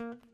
يلا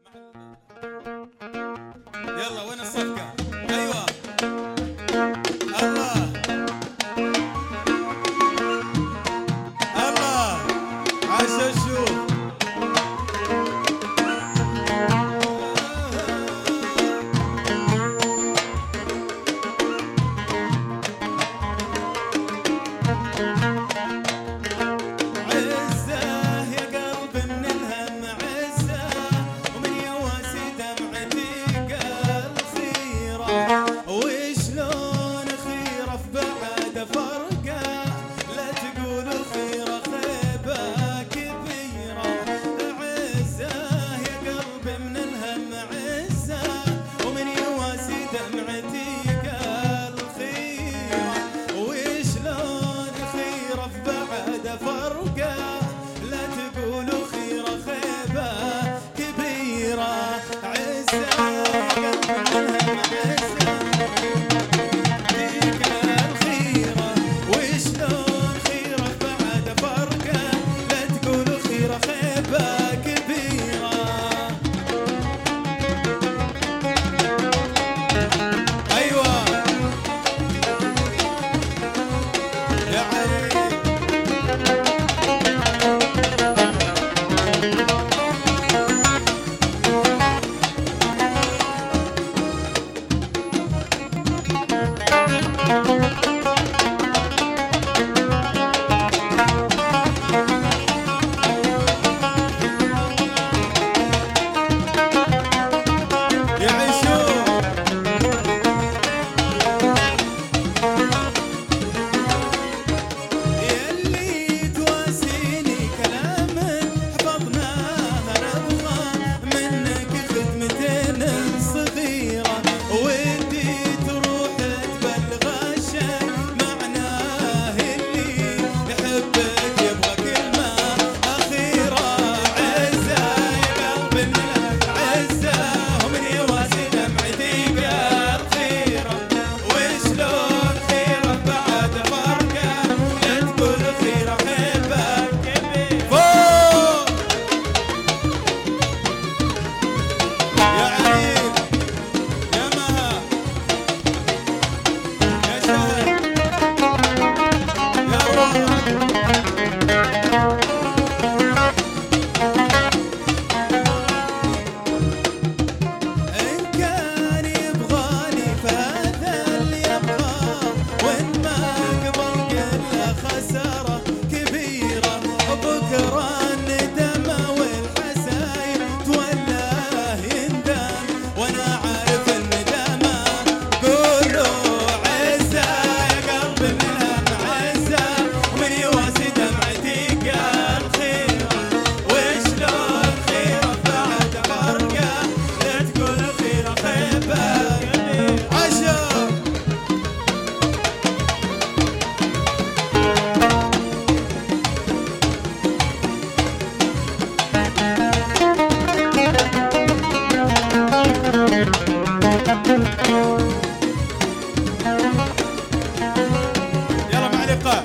يلا مع اللقاء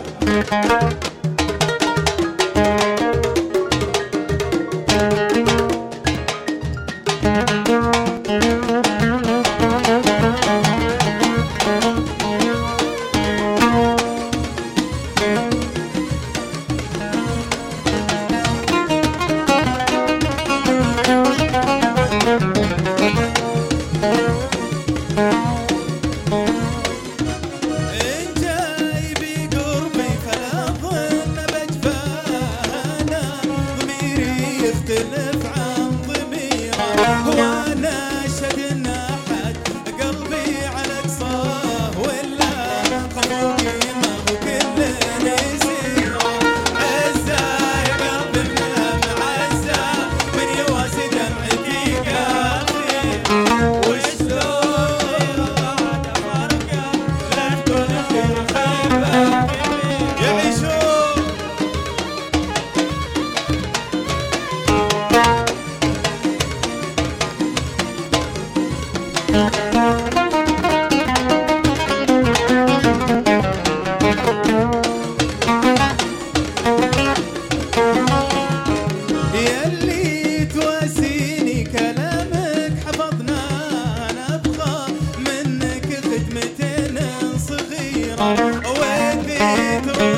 away people.